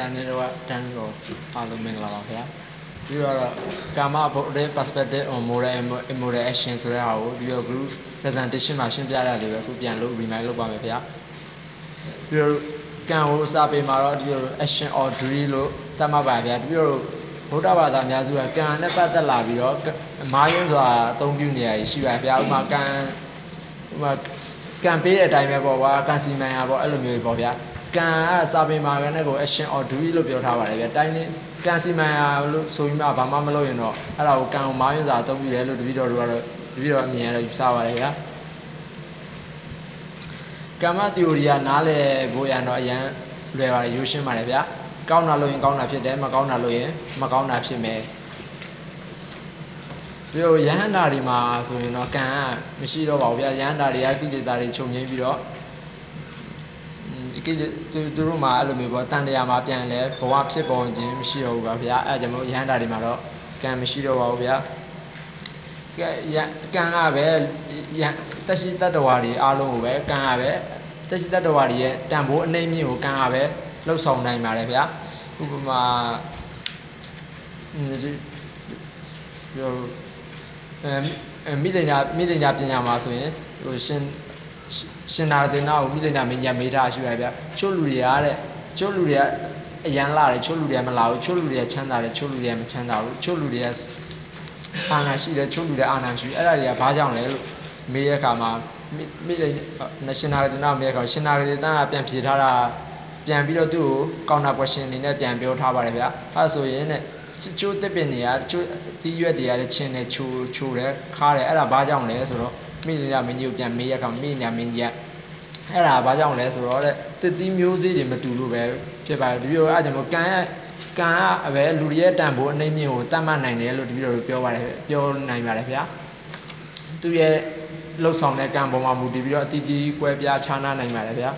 ရာနဲ့တော့တန်းတော့အားလုံးမင်္ဂလာပါခင်ဗျာပြီးတော့ကာမဘုဒ္ဓ perspective on moral and immoral action ဆိုတဲ့ဟာကိုပြီးတော့ group presentation မှာရှင်းပြရတယ်ပဲအခုပြန်လို့ remind လုပ်ပါမယ်ခင်ဗျာပြီးတော့ကံကိုစာပေမှာတော့ဒီလို action or deed လို့သတ်မှတ်ပါဗျာပြီးတော့ဗုဒ္ဓဘာသာအများစုကကံနဲ့ပတ်သက်လာပြီးတော့မာယင်းဆိုတာအသုံးပြုနေရရှိပါဗျာဥပမာကံဥပမာကံပေးတဲ့အတိုင်းပဲပေါ့ကွာကံစီမံရပေါ့အဲ့လိုမျိုးပေါ့ဗျာ ကံကစာပေမှာကလည်းကို action or deed လို့ပြောထားပါတယ်ဗျာတိုင်းနေကံစီမံရလို့ဆိုပြီးမှဘာမှမလုပ်ရင်တော့အဲ့ဒါကိုကံကိုမာယင်းစာအသုံးပြုတယ်လို့တပည့်တော်တို့ကတော့တပည့်တော်အမြင်ရတော့ယူဆပါတယ်ဗျာကမ္မ theory ကနားလည်ဖို့ရတော့အရန်လွယ်ပါတယ်ရိုးရှင်းပါတယ်ဗျာကောင်းတာလို့ရင်ကောင်းတာဖြစ်တယ်မကောင်းတာလို့ရင်မကောင်းတာဖြစ်မယ်ပြီးတော့ယဟန္တာတွေမှာဆိုရင်တော့ကံကမရှိတော့ပါဘူးဗျာယဟန္တာတွေကကိလေသာတွေချုပ်ငြိမ်းပြီးတော့ ကိလေသူတို့မှာအဲ့လိုမျိုးပေါ့တန်တရားမှာပြန်လဲဘဝဖြစ်ပေါ်ခြင်းမရှိတော့ဘူးပါဗျာအဲ့ဒါကြောင့်မို့ယဟန္တာတွေမှာတော့ကံမရှိတော့ပါဘူးဗျာကဲကံကပဲတက်ရှိတတ္တဝါတွေအားလုံးကိုပဲကံကပဲတက်ရှိတတ္တဝါတွေရဲ့တန်ဖိုးအနှိမ့်မြင့်ကိုကံကပဲလှုပ်ဆောင်နိုင်ပါတယ်ဗျာဥပမာပြောအဲမိလိညာမိလိညာပညာမှာဆိုရင်ဟိုရှင် ရှင်နာဒေနာကိုမိလိညာမင်းညာမေးထားရှိပါဗျာချို့လူတွေကတဲ့ချို့လူတွေကအရန်လာတယ်ချို့လူတွေကမလာဘူးချို့လူတွေကချမ်းသာတယ်ချို့လူတွေကမချမ်းသာဘူးချို့လူတွေကအာဏာရှိတယ်ချို့လူတွေအာဏာရှိအဲ့ဒါတွေကဘာကြောင့်လဲလို့မေးရခါမှာမိလိညာရှင်နာဒေနာမေးရခါရှင်နာဒေနာကပြန်ဖြေထားတာပြန်ပြီးတော့သူ့ကို counter question အနေနဲ့ပြန်ပြောထားပါတယ်ဗျာအဲဆိုရင်တဲ့ချိုးတစ်ပင်တွေကချိုးတီးရွက်တွေကလည်းချင်းတယ်ချိုးချိုးတယ်ခါတယ်အဲ့ဒါဘာကြောင့်လဲဆိုတော့ မိညာမင်းကြီးကိုပြန်မေးရခါမိညာမင်းကြီးကအဲ့ဒါဘာကြောင့်လဲဆိုတော့တဲ့တစ်တီးမျိုးစေ့တွေမတူလို့ပဲဖြစ်ပါတယ်ဒီလိုအဲ့ကြောင့်မို့ကံကကံကပဲလူတွေရဲ့တန်ဖိုးအနှိမ့်မြင့်ကိုတတ်မှတ်နိုင်တယ်လို့ဒီလိုပြောပါတယ်ပြောနိုင်ပါတယ်ဗျာသူရဲ့လှုပ်ဆောင်တဲ့ကံပေါ်မှာမူတည်ပြီးတော့အတီးတီးကွဲပြားခြားနားနိုင်ပါတယ်ဗျာ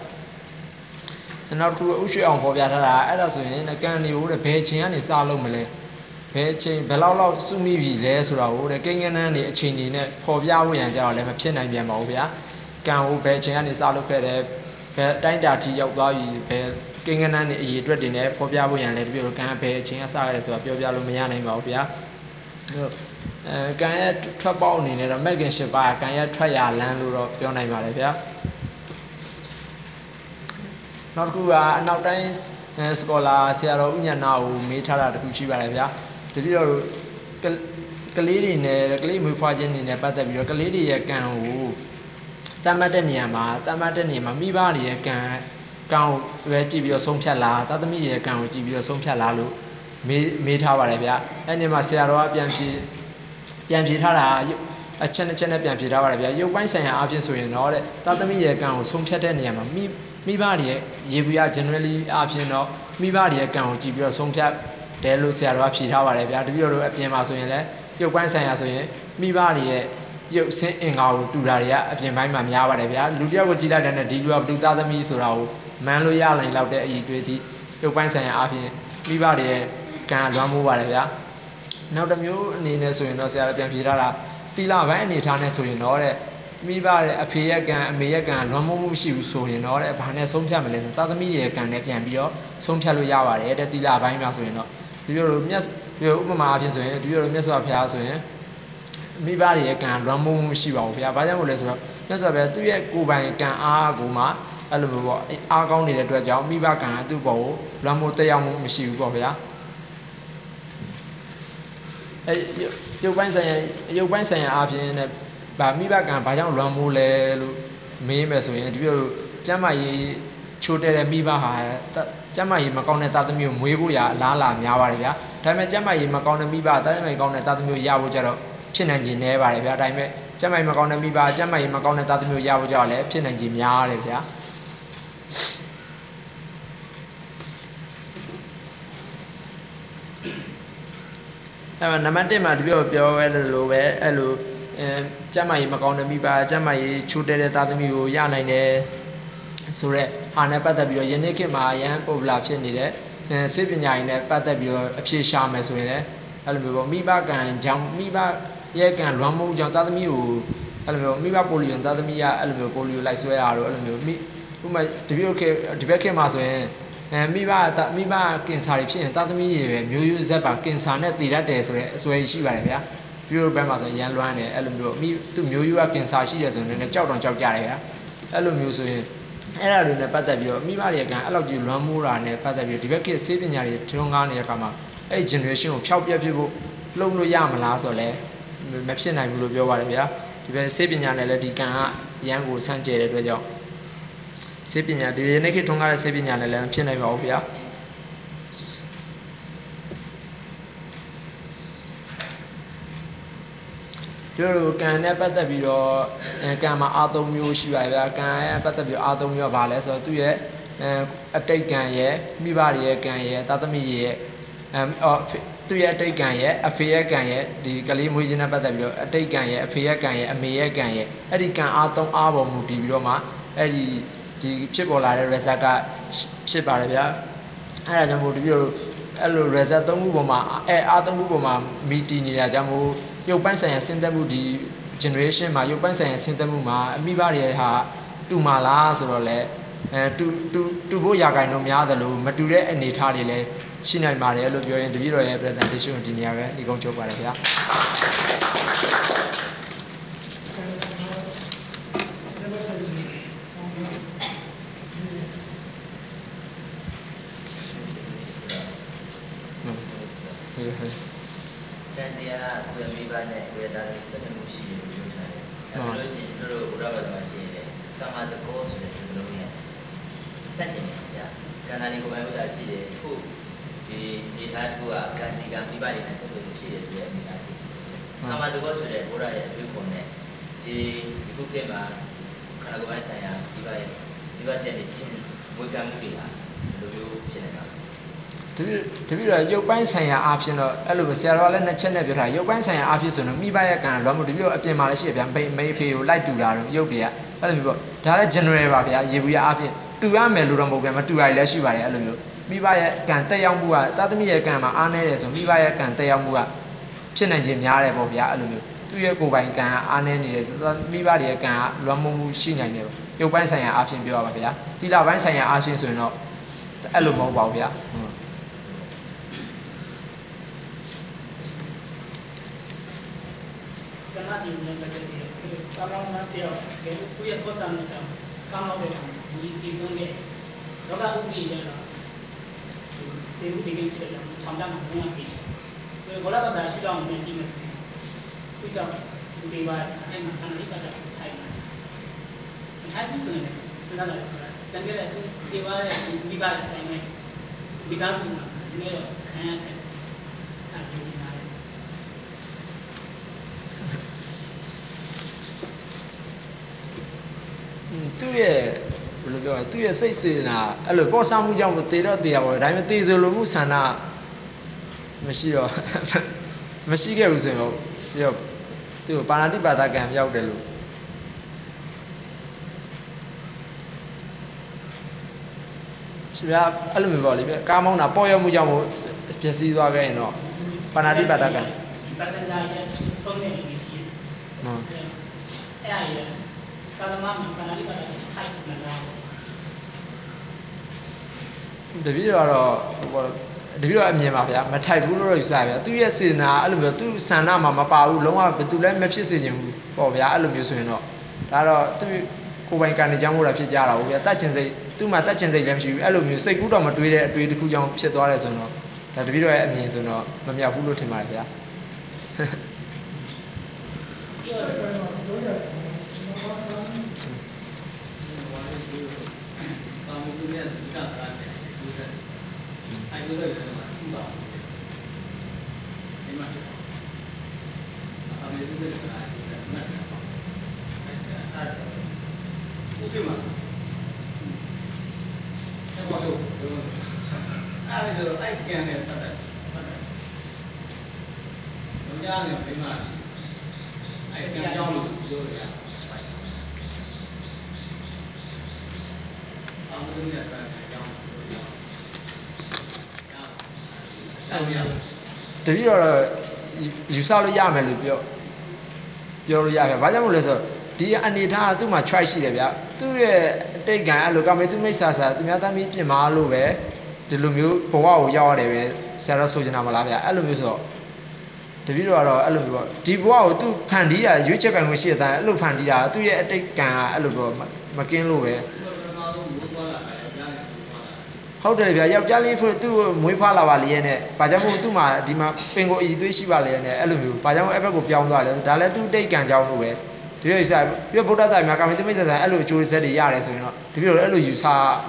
နောက်တစ်ခုဥရွှေအောင်ပေါ်ပြထားတာအဲ့ဒါဆိုရင်ကံတွေကိုတဲ့ဘယ်ချိန်ကနေစလုပ်မလဲ ဘယ်ချိန်ဘယ်လောက်လောက်စုမိပြီလဲဆိုတာကိုတဲ့ကိန်းကနန်းတွေအချိန်တွေနဲ့ပေါ်ပြဖို့ရန်ကြတော့လည်းမဖြစ်နိုင်ပြန်ပါဘူးဗျာကံကိုဘယ်ချိန်ကနေစလုပ်ခဲ့တယ်ဘယ်တိုင်းတာထိရောက်သွားပြီဘယ်ကိန်းကနန်းတွေအရေးအတွက်တွေနဲ့ပေါ်ပြဖို့ရန်လည်းတပြည့်ကံဘယ်အချိန်ကစခဲ့တယ်ဆိုတာပြောပြလို့မရနိုင်ပါဘူးဗျာအဲကံရဲ့ထွက်ပေါက်အနေနဲ့တော့မက်ကင်၈ပါးကံရဲ့ထွက်ရလန်းလို့တော့ပြောနိုင်ပါတယ်ဗျာနောက်တစ်ခုကအနောက်တိုင်းစကောလာဆရာတော်ဥညာနာကိုမေးထားတာတခုရှိပါတယ်ဗျာ တတိတော်ကလေးတွေနဲ့ကလေးမွေးဖွားခြင်းတွေနဲ့ပတ်သက်ပြီးတော့ကလေးတွေရဲ့ကံကိုတတ်မှတ်တဲ့နေရာမှာတတ်မှတ်တဲ့နေရာမှာမိဘတွေရဲ့ကံကံကိုပဲကြည့်ပြီးတော့ဆုံးဖြတ်လားသာသမီရဲ့ကံကိုကြည့်ပြီးတော့ဆုံးဖြတ်လားလို့မေးမေးထားပါတယ်ဗျာအဲ့ဒီမှာဆရာတော်ကပြန်ဖြေပြန်ဖြေထားတာအချက်နဲ့ချက်နဲ့ပြန်ဖြေထားပါတယ်ဗျာရုပ်ပိုင်းဆိုင်ရာအဖြစ်ဆိုရင်တော့တဲ့သာသမီရဲ့ကံကိုဆုံးဖြတ်တဲ့နေရာမှာမိမိဘတွေရဲ့ရေဘူးရ generally အဖြစ်တော့မိဘတွေရဲ့ကံကိုကြည့်ပြီးတော့ဆုံးဖြတ် တယ်လို့ဆရာတော်ကဖြေထားပါတယ်ဗျာတပည့်တော်တို့အပြင်မှာဆိုရင်လည်းရုပ်ပိုင်းဆိုင်ရာဆိုရင်မိဘတွေရဲ့ရုပ်ဆင်းအင်္ဂါကိုတူတာတွေကအပြင်ပိုင်းမှာများပါတယ်ဗျာလူတယောက်ကိုကြည့်လိုက်တဲ့ဒီလူကဘုသူသားသမီးဆိုတာကိုမန်းလို့ရနိုင်လောက်တဲ့အည်တွေးသည့်ရုပ်ပိုင်းဆိုင်ရာအပြင်မိဘတွေရဲ့ကံလွမ်းမိုးပါတယ်ဗျာနောက်တစ်မျိုးအနေနဲ့ဆိုရင်တော့ဆရာတော်ပြန်ဖြေထားတာတီလာပိုင်းအနေထားနဲ့ဆိုရင်တော့တဲ့မိဘရဲ့အဖေရဲ့ကံအမေရဲ့ကံလွန်မိုးမှုမရှိဘူးဆိုရင်တော့တဲ့ဘာနဲ့ဆုံးဖြတ်မလဲဆိုသာသမီရဲ့ကံနဲ့ပြန်ပြီးတော့ဆုံးဖြတ်လို့ရပါတယ်တဲ့တိလာပိုင်းမှာဆိုရင်တော့ ဒီလိုလိုမြတ်ဒီလိုဥပမာအဖြစ်ဆိုရင်ဒီလိုလိုမြတ်စွာဘုရားဆိုရင်မိဘရဲ့ကံလွန်မိုးမှုမရှိပါဘူးဘုရားဘာကြောင့်မို့လဲဆိုတော့မြတ်စွာဘုရားသူ့ရဲ့ကိုယ်ပိုင်ကံအားကိုမှအဲ့လိုမျိုးပေါ့အားကောင်းနေတဲ့အတွက်ကြောင့်မိဘကံကသူ့ဘောကိုလွန်မိုးတက်ရောက်မှုမရှိဘူးပေါ့ဗျာအဲရုပ်ပိုင်းဆိုင်ရာရုပ်ပိုင်းဆိုင်ရာအဖြစ်နဲ့ဗာမိဘကံဘာကြောင့်လွမ်းမိုးလဲလို့မေးမယ်ဆိုရင်ဒီလိုကျမ်းမာရေးချိုးတဲ့တဲ့မိဘဟာ ကျမ်းမာရေးမကောင်းတဲ့သားသမီးကိုမွေးဖို့ရအလားလာများပါတယ်ဗျာဒါပေမဲ့ကျမ်းမာရေးမကောင်းတဲ့မိဘသားသမီးကောင်းတဲ့သားသမီးကိုရဖို့ကြတော့ဖြစ်နိုင်ခြင်းနည်းပါတယ်ဗျာဒါပေမဲ့ကျမ်းမာရေးမကောင်းတဲ့မိဘကျမ်းမာရေးမကောင်းတဲ့သားသမီးကိုရဖို့ကြတော့လည်းဖြစ်နိုင်ခြင်းများတယ်ဗျာအဲ့မှာနံပါတ်1မှာဒီပြောပြောရဲလို့ပဲအဲ့လိုအဲကျမ်းမာရေးမကောင်းတဲ့မိဘကျမ်းမာရေးချိုးတဲ့တဲ့သားသမီးကိုရနိုင်တယ်ဆိုတော့ ဟာနဲ့ပတ်သက်ပြီးတော့ယနေ့ခေတ်မှာအရန်ပေါ်ပလာဖြစ်နေတဲ့စေပညာရေးနဲ့ပတ်သက်ပြီးတော့အဖြေရှာမယ်ဆိုရင်လည်းအဲ့လိုမျိုးပေါ့မိဘကံကြောင့်မိဘရဲ့ကံလွမ်းမိုးကြောင့်သားသမီးကိုအဲ့လိုမျိုးမိဘပိုလီယိုသားသမီးကအဲ့လိုမျိုးပိုလီယိုလိုက်ဆွဲရတော့အဲ့လိုမျိုးမိဥပမာဒီဘက်ခေဒီဘက်ခေတ်မှာဆိုရင်အဲမိဘတမိဘကင်ဆာတွေဖြစ်ရင်တာသမီတွေပဲမျိုးရိုးဆက်ပါကင်ဆာနဲ့တည်တတ်တယ်ဆိုတော့အစွဲရှိပါတယ်ဗျာပြီးတော့ဘက်မှာဆိုရန်လွမ်းတယ်အဲ့လိုမျိုးမိသူမျိုးရိုးကကင်ဆာရှိတယ်ဆိုရင်လည်းကြောက်တောင်ကြောက်ကြတယ်ဗျာအဲ့လိုမျိုးဆိုရင် အဲ့ဒါတွေနဲ့ပတ်သက်ပြီးတော့မိဘတွေကအဲ့လောက်ကြီးလွမ်းမိုးတာနဲ့ပတ်သက်ပြီးဒီဘက်ကဆေးပညာတွေထွန်းကားနေတဲ့အခါမှာအဲ့ generation ကိုဖျောက်ပြက်ဖြစ်ဖို့လုပ်လို့ရမလားဆိုတော့လည်းမဖြစ်နိုင်ဘူးလို့ပြောပါတယ်ဗျာဒီဘက်ဆေးပညာနဲ့လည်းဒီကံကရန်ကိုဆန့်ကျဲတဲ့အတွက်ကြောင့်ဆေးပညာဒီနေ့ခေတ်ထွန်းကားတဲ့ဆေးပညာနဲ့လည်းမဖြစ်နိုင်ပါဘူးဗျာ ပြောလို့ကံနဲ့ပတ်သက်ပြီးတော့အဲကံမှာအာသုံးမျိုးရှိပါဗျာကံရဲ့ပတ်သက်ပြီးအာသုံးမျိုးကဘာလဲဆိုတော့သူ့ရဲ့အဲအတိတ်ကံရဲ့မိဘတွေရဲ့ကံရဲ့သာသမီတွေရဲ့အဲအော်သူ့ရဲ့အတိတ်ကံရဲ့အဖေရဲ့ကံရဲ့ဒီကလေးမွေးခြင်းနဲ့ပတ်သက်ပြီးတော့အတိတ်ကံရဲ့အဖေရဲ့ကံရဲ့အမေရဲ့ကံရဲ့အဲ့ဒီကံအားသုံးအားပေါ်မူတည်ပြီးတော့မှအဲ့ဒီဒီဖြစ်ပေါ်လာတဲ့ result ကဖြစ်ပါတယ်ဗျာအဲ့ဒါကြောင့်မို့ဒီလိုအဲ့လို result သုံးခုပေါ်မှာအဲအားသုံးခုပေါ်မှာမီတီနေတာကြောင့်မို့ ရုပ်ပိုင်းဆိုင်ရာစဉ်သက်မှုဒီ generation မှာရုပ်ပိုင်းဆိုင်ရာစဉ်သက်မှုမှာအမိဘတွေဟာတူမာလားဆိုတော့လေအဲတူတူတူဖို့ရာဂိုင်တော့များတယ်လို့မတူတဲ့အနေအထားတွေလည်းရှိနိုင်ပါတယ်လို့ပြောရင်တပည့်တော်ရဲ့ presentation ကိုဒီနေရာပဲဒီကုန်းချုပ်ပါတယ်ဗျာဟုတ်ဟုတ် တန်တရား ကိုယ်မိဘနဲ့ကိုယ်သားတွေဆက်နွယ်မှုရှိတယ်လို့ပြောထားတယ်။အဲလိုရှိရင်တို့တို့ဘုရားဘာသာမှာရှိတယ်။ကာမတကောဆိုတဲ့စကားလုံးရဲ့စัจကျင်တယ်ဗျာ။ကန္နာဒီကိုယ်ပိုင်ဥစ္စာရှိတယ်။ခုဒီနေသားတစ်ခုကကန္ဒီကမိဘတွေနဲ့ဆက်နွယ်မှုရှိတယ်ဆိုတဲ့အနေအထားရှိတယ်။ကာမတကောဆိုတဲ့ဘုရားရဲ့အတွေ့အကြုံနဲ့ဒီဒီခုခေတ်မှာခန္ဓာကိုယ်ပိုင်ဆိုင်ရာမိဘရဲ့မိဘဆက်တဲ့ချင်းဝေကံမှုတွေဟာဘယ်လိုမျိုးဖြစ်နေတာလဲ။ တပည့်တပည့်တော့ရုပ်ပိုင်းဆိုင်ရာအားဖြင့်တော့အဲ့လိုပဲဆရာတော်ကလည်းနှစ်ချက်နဲ့ပြောထားရုပ်ပိုင်းဆိုင်ရာအားဖြင့်ဆိုတော့မိဘရဲ့ကံလွမ်းမှုတပည့်တော့အပြင်မှာလည်းရှိရဗျာမိမေဖေကိုလိုက်တူတာတော့ရုပ်တွေကအဲ့လိုမျိုးပေါ့ဒါလည်း general ပါဗျာရေဘူးရအားဖြင့်တူရမယ်လို့တော့မဟုတ်ဗျာမတူရလည်းရှိပါတယ်အဲ့လိုမျိုးမိဘရဲ့ကံတက်ရောက်မှုကတာသမီရဲ့ကံမှာအားနည်းတယ်ဆိုမိဘရဲ့ကံတက်ရောက်မှုကဖြစ်နိုင်ခြင်းများတယ်ပေါ့ဗျာအဲ့လိုမျိုးသူ့ရဲ့ကိုယ်ပိုင်ကံကအားနည်းနေတယ်မိဘတွေရဲ့ကံကလွမ်းမိုးမှုရှိနိုင်တယ်ပေါ့ရုပ်ပိုင်းဆိုင်ရာအားဖြင့်ပြောရပါဗျာတိလပိုင်းဆိုင်ရာအားဖြင့်ဆိုရင်တော့အဲ့လိုမဟုတ်ပါဘူးဗျာ ဟုတ်ကနာဒီနဲ့ပတ်သက်ပြီးကာမောင်းနာတယောက်ကိုယ့်ရဲ့ပတ်စံနဲ့ချောင်းကာမောင်းတဲ့ဒီဒီဆုံးတဲ့တော့ကဥပဒေရတော့ဒီဥပဒေကြီးတဲ့ကြောင့်ချောင်းတမှာဘုံကပြီးဘောလာကသာရှိတော့မြင်ကြည့်မယ်ဆို သူကြောင့်ဒီပါအဲ့မှာခဏလေးပတ်သက်ထိုင်မှာထိုင်ပြီးဆိုရင်စဉ်းစားလိုက်ကျန်ခဲ့တဲ့ဒီပါရဲ့ဒီပါရဲ့တိုင်းနဲ့ဒီကားစုမှာဒီနေ့တော့ခံရတယ်အဲ့ဒီနားอืมသူ့ရဲ့ဘယ်လိုပြောလဲသူ့ရဲ့စိတ်စေနာအဲ့လိုပေါ်ဆမှုကြောင့်မတည်တော့တည်ရပါဘူးဒါပေမဲ့တည်ဆိုလိုမှုဆန္ဒမရှိတော့မရှိခဲ့ဘူးဆိုရင်ပြီးတော့သူ့ကိုပါဏာတိပါဒကံရောက်တယ်လို့ရှင်ဗျာအဲ့လိုမျိုးပေါ့လေဗျကားမောင်းတာပေါ်ရောက်မှုကြောင့်မို့ပျက်စီးသွားခဲ့ရင်တော့ပါဏာတိပါဒကံ passenger ရဲ့ဆုံးတဲ့လူရှိတယ်ဟုတ်။အဲ့ဒါရ ကာလမမကနာလီကထိုက်နေတာတပည့်တော်ကတော့ဟိုတပည့်တော်အမြင်ပါဗျာမထိုက်ဘူးလို့တော့ယူဆဗျာသူရဲ့စေနာအဲ့လိုမျိုးသူဆန္ဒမှာမပါဘူးလုံးဝဘယ်သူလည်းမဖြစ်စေချင်ဘူးပေါ့ဗျာအဲ့လိုမျိုးဆိုရင်တော့ဒါတော့သူကိုယ်ပိုင်ကံနေကြောင်းမို့တာဖြစ်ကြတာဟုတ်ဗျာတတ်ချင်စိတ်သူ့မှာတတ်ချင်စိတ်လည်းမရှိဘူးအဲ့လိုမျိုးစိတ်ကူးတော့မတွေးတဲ့အတွေးတစ်ခုကြောင့်ဖြစ်သွားတယ်ဆိုတော့ဒါတပည့်တော်ရဲ့အမြင်ဆိုတော့မမြောက်ဘူးလို့ထင်ပါတယ်ဗျာ ကာမဂုဏ်ရဲ့ဒီကတာတဲ့ဒီကအဲလိုလေမှာဥပါဒီမှာအမေတို့ကလည်းအဲ့ဒါမှတ်တယ်အဲ့ဒါဥပမာအဲ့ဘာလို့အဲ့ဒါ အဲ့ကျန်တဲ့ပတ်သက်ပတ်သက်ဘုရားနဲ့ပြိမာအဲ့ကျန်ကြောင်းလို့ပြောရတာအမှုနဲ့ပတ်သက်ကြောင်းပြောရအောင်အဲ့ဒါတပည့်တော်တော့ယူဆလို့ရမယ်လို့ပြောပြောလို့ရဗျာဘာကြောင့်မို့လဲဆိုတော့ဒီအနေထားကသူ့မှာ choice ရှိတယ်ဗျာသူ့ရဲ့အတိတ်ကံအဲ့လိုကမေသူမိစ္ဆာစာသူများသမီးပြင်မာလို့ပဲ ဒီလိုမျိုးဘဝကိုရောက်ရတယ်ပဲဆရာတော်ဆိုချင်တာမလားဗျအဲ့လိုမျိုးဆိုတော့တပည့်တော်ကတော့အဲ့လိုမျိုးပေါ့ဒီဘဝကိုသူဖန်တီးတာရွေးချက်ပိုင်ခွင့်ရှိတဲ့အတိုင်းအဲ့လိုဖန်တီးတာသူ့ရဲ့အတိတ်ကံကအဲ့လိုပေါ့မကင်းလို့ပဲဒီလိုပထမဆုံးမိုးသွားလာတယ်ကြားနေမိုးသွားလာတယ်ဟုတ်တယ်ဗျာယောက်ျားလေးဖို့သူ့ကိုမွေးဖွားလာပါလေရဲ့နဲ့ဘာကြောင့်မို့သူ့မှာဒီမှာပင်ကိုအည်သွေးရှိပါလေရဲ့နဲ့အဲ့လိုမျိုးဘာကြောင့်အဲ့ဘက်ကိုပြောင်းသွားလဲဒါလည်းသူ့တိတ်ကံကြောင်းလို့ပဲဒီလိုစားပြီးတော့ဗုဒ္ဓဆာများကာမီတမိတ်ဆာဆာအဲ့လိုအကျိုးဆက်တွေရတယ်ဆိုရင်တော့ဒီလိုအဲ့လိုယူဆ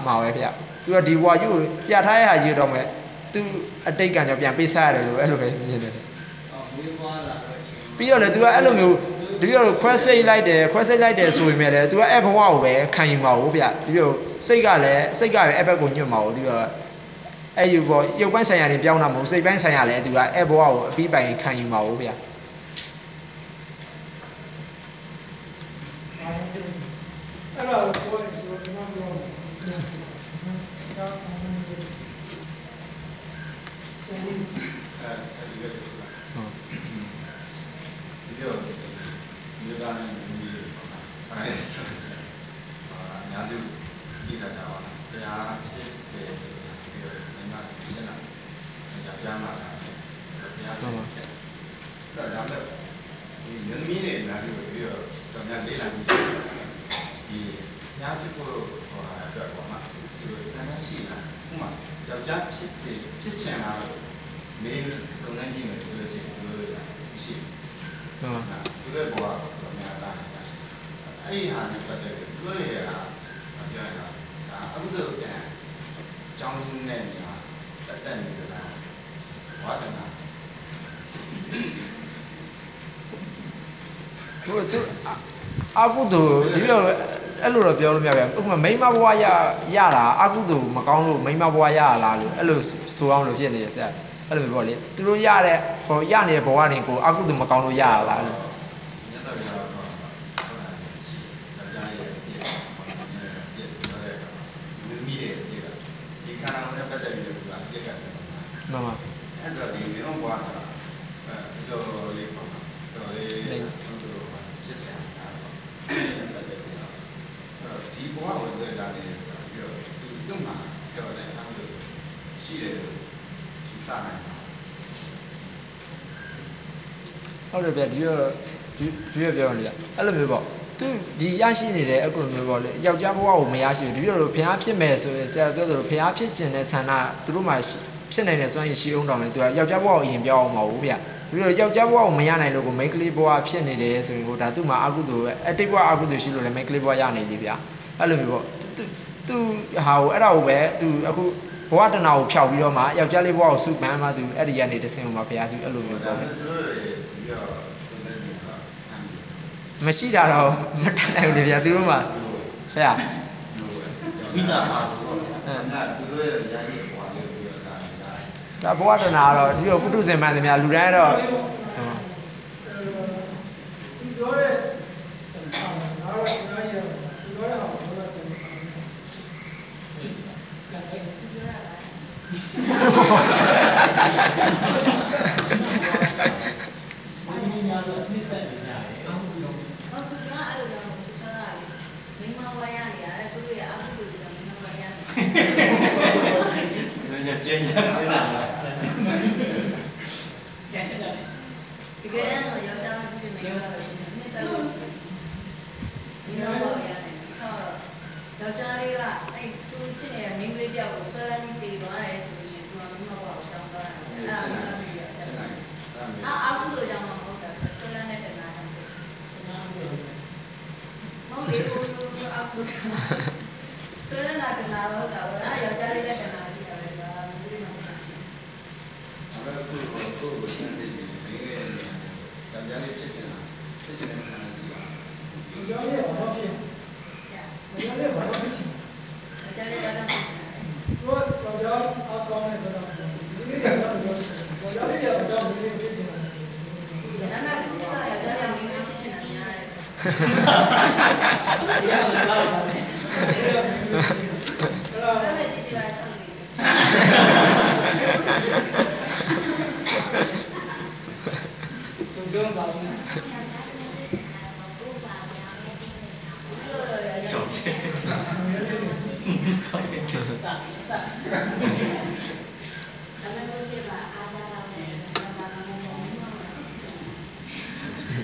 မှာပဲဗျာ သူကဒီဘွားယူကိုပြထားရဟာကြီးတော့မယ်သူအတိတ်ကံကြောင့်ပြန်ပေးစားရတယ်လို့အဲ့လိုပဲမြင်တယ်အော်မိုးသွားလာတော့ချင်းပြီးတော့လေသူကအဲ့လိုမျိုးဒီလိုခွဲစိတ်လိုက်တယ်ခွဲစိတ်လိုက်တယ်ဆိုပေမဲ့လည်းသူကအဲ့ဘဝကိုပဲခံယူမှာဟုတ်ဗျဒီလိုစိတ်ကလည်းစိတ်ကလည်းအဲ့ဘက်ကိုညွတ်မှာဟုတ်ဒီလိုအဲ့ယူပေါ့ရုပ်ပိုင်းဆိုင်ရာတွေပြောင်းတာမဟုတ်စိတ်ပိုင်းဆိုင်ရာလည်းသူကအဲ့ဘဝကိုအပြီးပိုင်ခံယူမှာဟုတ်ဗျအဲ့ဒါကိုပြောရဆိုဒီမှာပြောတယ်။ဒါကဆယ်ပြီးအဲဒီကတည်းကဟုတ်ဒီလိုဒီလိုကနေဒီလိုပေါ့နော်အဲဆိုဆိုအာညာစုဒီကကြပါတရားဖြစ်တယ်ဆိုပြီးတော့ဒီမှာဒီကနေ့ကြာပြ န်လာတာတရားဆုံးတယ်တော့ဒါမဲ့ဒီယဉ်မီးတွေအများကြီးပြီးတော့ကျွန်တော်လေးလာပြီးဒီညာစုကိုဟောအတွက်ပေါ့နော် ဒီလိုဆန်းရှိလာဥမာယောက်ျားဖြစ်စေဖြစ်ချင်တာမင်းစုံစမ်းကြည့်မယ်ဆိုလို့ရှိရင်ဒီလိုရှိတယ်ဟုတ်သူတို့ဘောကတော့များတာအဲ့ဒီဟာနဲ့ပတ်သက်ပြီးသူတို့ရဲ့ဟာပြောရတာဒါအခုတို့ပြန်ကျောင်းနဲ့နေဟာတက်တက်နေတာဝါဒနာဟိုသူအကုသိုလ်ဒီလို အဲ့လိုတော့ပြောလို့မရပါဘူးဥပမာမိမဘဝရရတာအကုသိုလ်မကောင်းလို့မိမဘဝရရလားလို့အဲ့လိုဆိုအောင်လို့ဖြစ်နေတယ်ဆရာအဲ့လိုမျိုးပေါ့လေသူတို့ရတဲ့ဟိုရနေတဲ့ဘဝတွေကိုအကုသိုလ်မကောင်းလို့ရရလားလို့ ညတော့ရတော့ဟုတ်လားရှိတယ်ကြားရဲ့ပြည့်ပြည့်ပြောတဲ့လူမီးရဲ့ပြည့်ကဒီခန္ဓာနဲ့ပတ်သက်ပြီးတော့သူကပြည့်ကတယ် မှန်ပါ အဲ့ဆိုဒီမြေအောင်ဘွားဆိုတာအဲဒီလိုလေးပေါ့နော်တော်လေးဟုတ်တယ်ဖြစ်စရာတာပေါ့ဒီဘဝကိုတွေ့လာနေဆိုပြီးတော့ဒီလူမှပြောတယ်အားလို့ရှိတယ်လို့ယူဆနိုင်တာ ဟုတ်တယ်ဗျဒီတော့ဒီဒီရပြောနေတာအဲ့လိုမျိုးပေါ့သူဒီရရှိနေတဲ့အကုလိုမျိုးပေါ့လေယောက်ျားဘဝကိုမရရှိဘူးဒီလိုဖျားဖြစ်မယ်ဆိုရင်ဆရာပြောသလိုဖျားဖြစ်ခြင်းတဲ့ဆန္ဒသူတို့မှဖြစ်နိုင်တဲ့စွမ်းရည်ရှိအောင်တောင်လေသူကယောက်ျားဘဝကိုအရင်ပြောအောင်မဟုတ်ဘူးဗျဒီလိုယောက်ျားဘဝကိုမရနိုင်လို့ကိုမိန်းကလေးဘဝဖြစ်နေတယ်ဆိုရင်ကိုဒါသူ့မှာအကုသိုလ်ပဲအတိတ်ဘဝအကုသိုလ်ရှိလို့လည်းမိန်းကလေးဘဝရနေလေဗျအဲ့လိုမျိုးပေါ့သူသူဟာကိုအဲ့ဒါကိုပဲသူအခုဘဝတဏှာကိုဖျောက်ပြီးတော့မှယောက်ျားလေးဘဝကိုစုပန်းမှသူအဲ့ဒီကနေတစ်ဆင့်မှာဖျားစုအဲ့လိုမျိုးဒါပေါ့ ပေမဲ့သူတို့ပြီးတော့သူလည်းဒီကဟမ် မရှိတာတော့မတတ်နိုင်ဘူးလေဗျာသူတို့မှဆရာမိသားဟာအဲ့ဒါသူတို့ရဲ့ယာယီဘဝလေးပြီးတော့ဒါဒါဒါဘဝတနာကတော့ဒီလိုပုထုဇဉ်မှန်သမျှလူတိုင်းတော့ဟုတ်ဒီပြောတဲ့ဆောင်းတာတော့ပြောရရင်ဒီပြောတဲ့ဟာကိုပြောဆယ်ပြီးမင်းကြီးများတော့စနစ်တက်နေကြတယ်အမှုလုံး ဟုတ်သူကအဲ့လိုတော့ဆူဆောတာလေမိမဝါရနေရတယ်သူတို့ရဲ့အကုသိုလ်တွေကြောင့်မိမဝါရနေ ညညကျင်းရပြန်လာတာကျန်စစ်တယ်တကယ်တော့ယောက်ျားမဖြစ်ဖြစ်မိန်းမပဲရှိတယ်နှစ်သက်လို့ရှိတယ်မိမဝါရနေဟောယောက်ျားလေးကအဲ့သူချစ်နေတဲ့မိန်းကလေးတယောက်ကိုဆွဲလန်းပြီးတည်သွားတယ်ဆိုလို့ရှိရင်သူကမိမဝါကိုတောင်းသွားတာအဲ့ဒါမိမဖြစ်ရတ ကိုကိုကိုစမ်းစစ်ပြီးမိငယ်နေတယ်။တရားလေးဖြစ်ချင်တာဖြစ်ချင်တဲ့ဆန္ဒရှိတာဒီကြောင့်ရဲ့ဘာလို့ဖြစ် Yeah. ဒီကြောင့်ရဲ့ဘာလို့ဖြစ်ချင်ယောက်ျားလေးဘာကြောင့်ဖြစ်နေတာလဲသူကကြောင့်အကောင်းတဲ့ဘာလို့ဖြစ်ဒီနေ့ကတော့ကြောင့်ကြောင့်လေးကတော့ကြောင့်ဒီနေ့ဖြစ်ချင်တယ်ဒါမှမဟုတ်တော့ယောက်ျားလေးမိန်းကလေးဖြစ်နေတာများတယ်ဒီကလည်းလာပါတယ်အဲ့ဒါ ။ဒါပေမဲ့ဒီဒီပါချောင်းနေတယ် သူကြောင့်ပါဘူး ။ဘုရားတော့ယောက်ျားလေး ဟုတ်ကဲ့ကျေးဇူးဆက်ဆက်အမေတို့ရှိပါအားသာတာနဲ့ဆက်တာနဲ့ပေါ့ဘယ်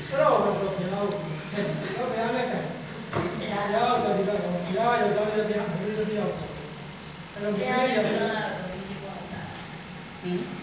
တော့တော့ပြောင်းတော့ဘယ်လဲကဲပြောင်းတော့ဒီတော့ပြောင်းတော့ပြောင်းပြောင်းပြောင်းပြောင်းအဲ့တော့ပြောင်းတော့ဒီပေါ့စားဟင်